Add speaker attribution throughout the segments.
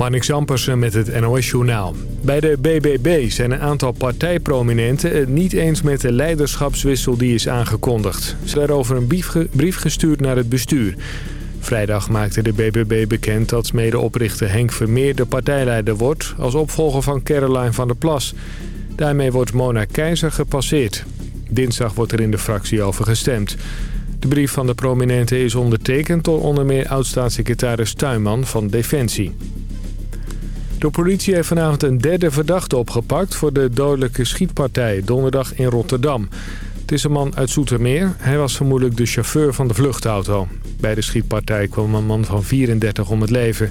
Speaker 1: Marnix Zampersen met het NOS-journaal. Bij de BBB zijn een aantal partijprominenten het niet eens met de leiderschapswissel die is aangekondigd. Ze hebben over een brief gestuurd naar het bestuur. Vrijdag maakte de BBB bekend dat medeoprichter Henk Vermeer de partijleider wordt... als opvolger van Caroline van der Plas. Daarmee wordt Mona Keizer gepasseerd. Dinsdag wordt er in de fractie over gestemd. De brief van de prominenten is ondertekend door onder meer oud-staatssecretaris Tuinman van Defensie. De politie heeft vanavond een derde verdachte opgepakt voor de dodelijke schietpartij donderdag in Rotterdam. Het is een man uit Zoetermeer. Hij was vermoedelijk de chauffeur van de vluchtauto. Bij de schietpartij kwam een man van 34 om het leven.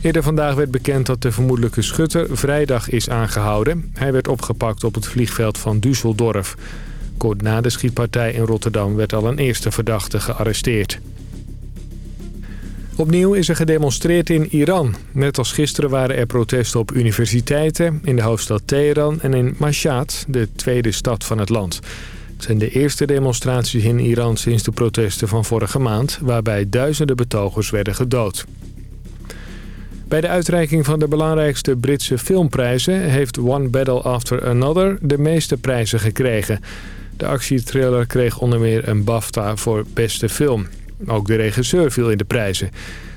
Speaker 1: Eerder vandaag werd bekend dat de vermoedelijke schutter vrijdag is aangehouden. Hij werd opgepakt op het vliegveld van Düsseldorf. Kort na de schietpartij in Rotterdam werd al een eerste verdachte gearresteerd. Opnieuw is er gedemonstreerd in Iran. Net als gisteren waren er protesten op universiteiten, in de hoofdstad Teheran en in Mashhad, de tweede stad van het land. Het zijn de eerste demonstraties in Iran sinds de protesten van vorige maand... waarbij duizenden betogers werden gedood. Bij de uitreiking van de belangrijkste Britse filmprijzen... heeft One Battle After Another de meeste prijzen gekregen. De actietrailer kreeg onder meer een BAFTA voor beste film. Ook de regisseur viel in de prijzen.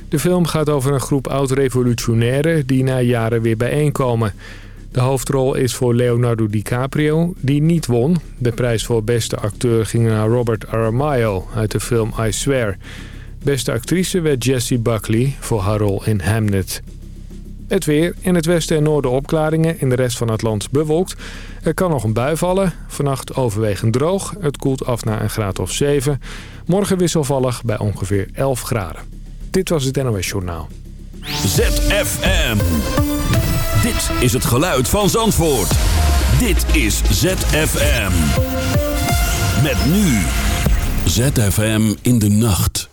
Speaker 1: De film gaat over een groep oud-revolutionairen die na jaren weer bijeenkomen. De hoofdrol is voor Leonardo DiCaprio, die niet won. De prijs voor beste acteur ging naar Robert Aramayo uit de film I Swear. Beste actrice werd Jessie Buckley voor haar rol in Hamnet. Het weer. In het westen en noorden opklaringen. In de rest van het land bewolkt. Er kan nog een bui vallen. Vannacht overwegend droog. Het koelt af naar een graad of 7. Morgen wisselvallig bij ongeveer 11 graden. Dit was het NOS Journaal.
Speaker 2: ZFM. Dit is het geluid van Zandvoort. Dit is ZFM. Met nu. ZFM in de nacht.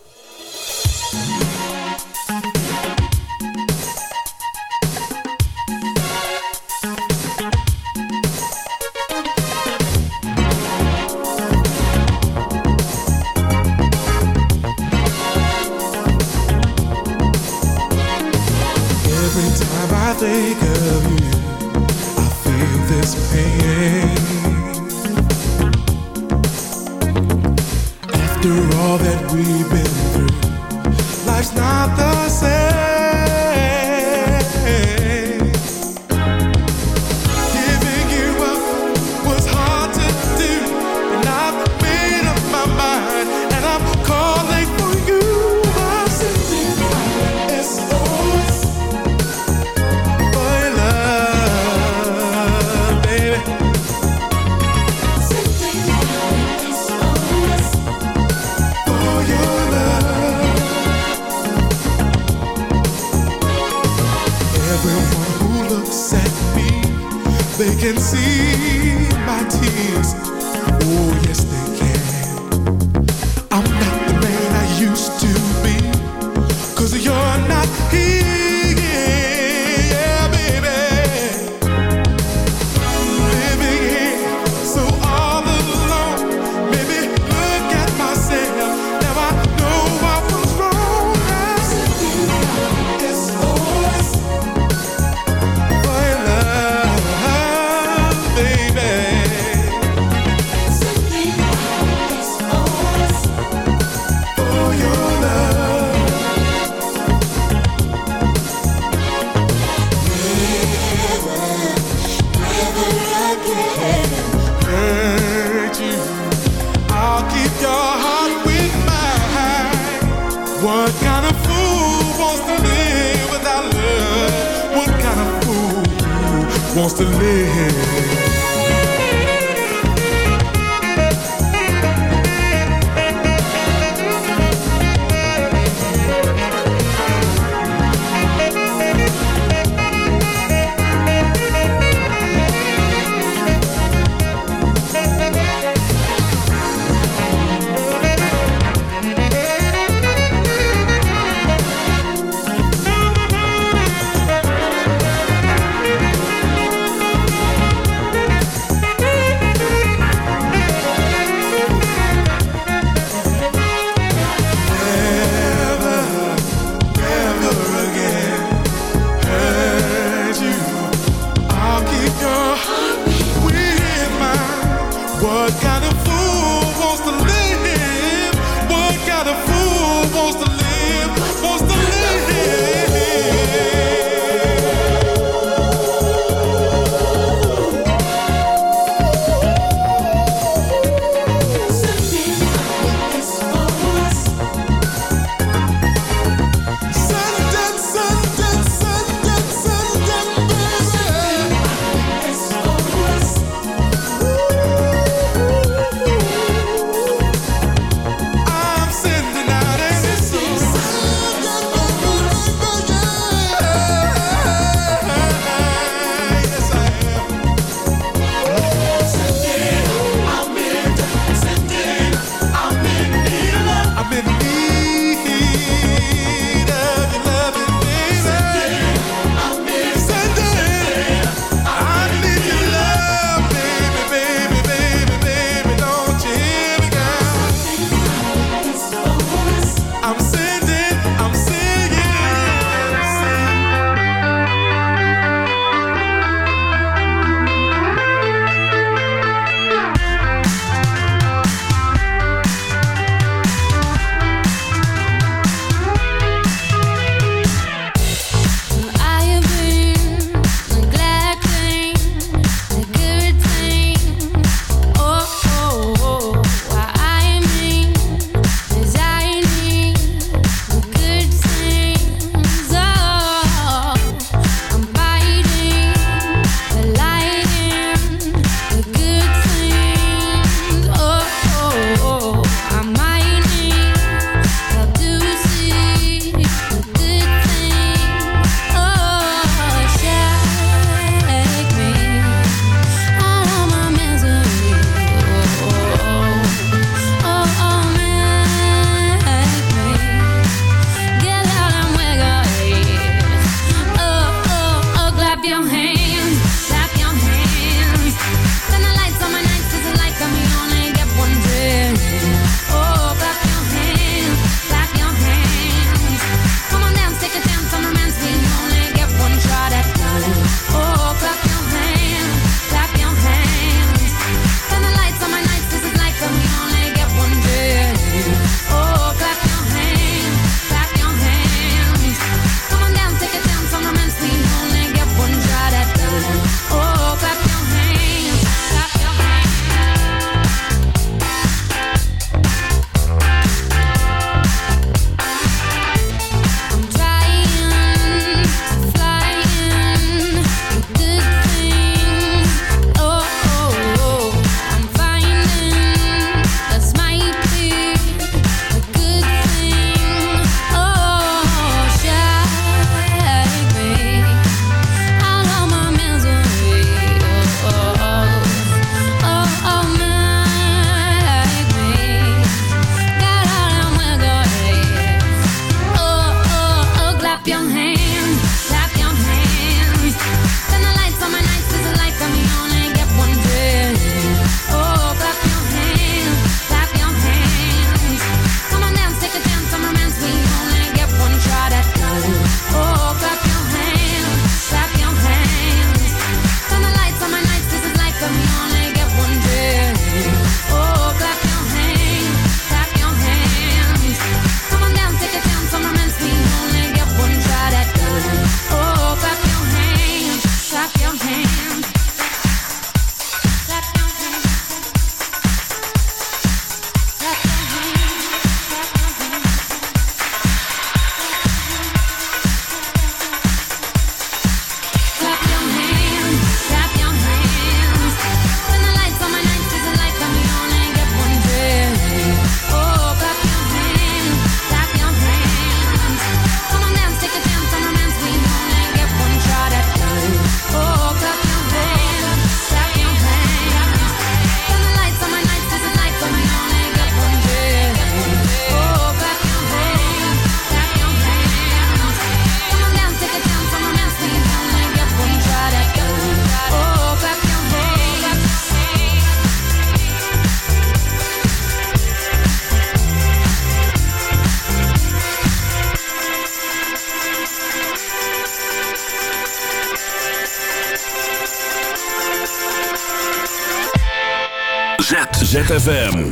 Speaker 3: ZFM.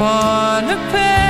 Speaker 4: Upon a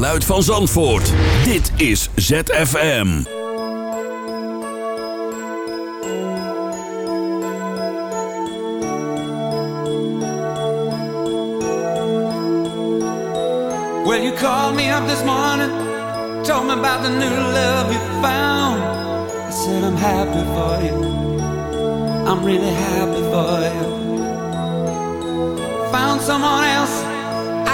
Speaker 3: geluid van Zandvoort. Dit is ZFM.
Speaker 5: Well, you called me up this morning. Told me about the new love you found. I said I'm happy for you. I'm really happy for you. Found someone else.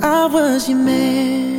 Speaker 6: I was your man.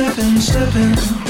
Speaker 7: Slipping, slipping,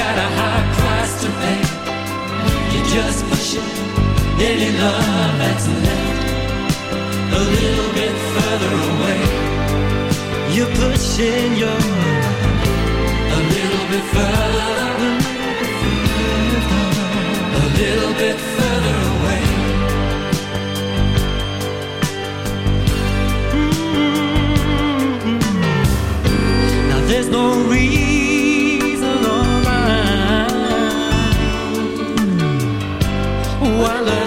Speaker 4: got a high price to pay. You just push it, any love that's left a little bit further away. You're pushing your love a little bit further, a little bit further away. Mm-hmm. Now there's no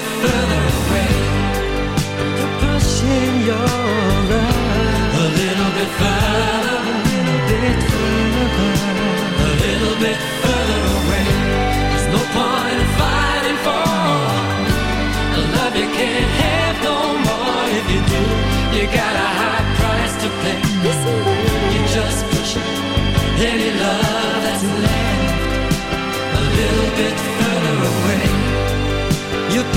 Speaker 4: further away. You're pushing your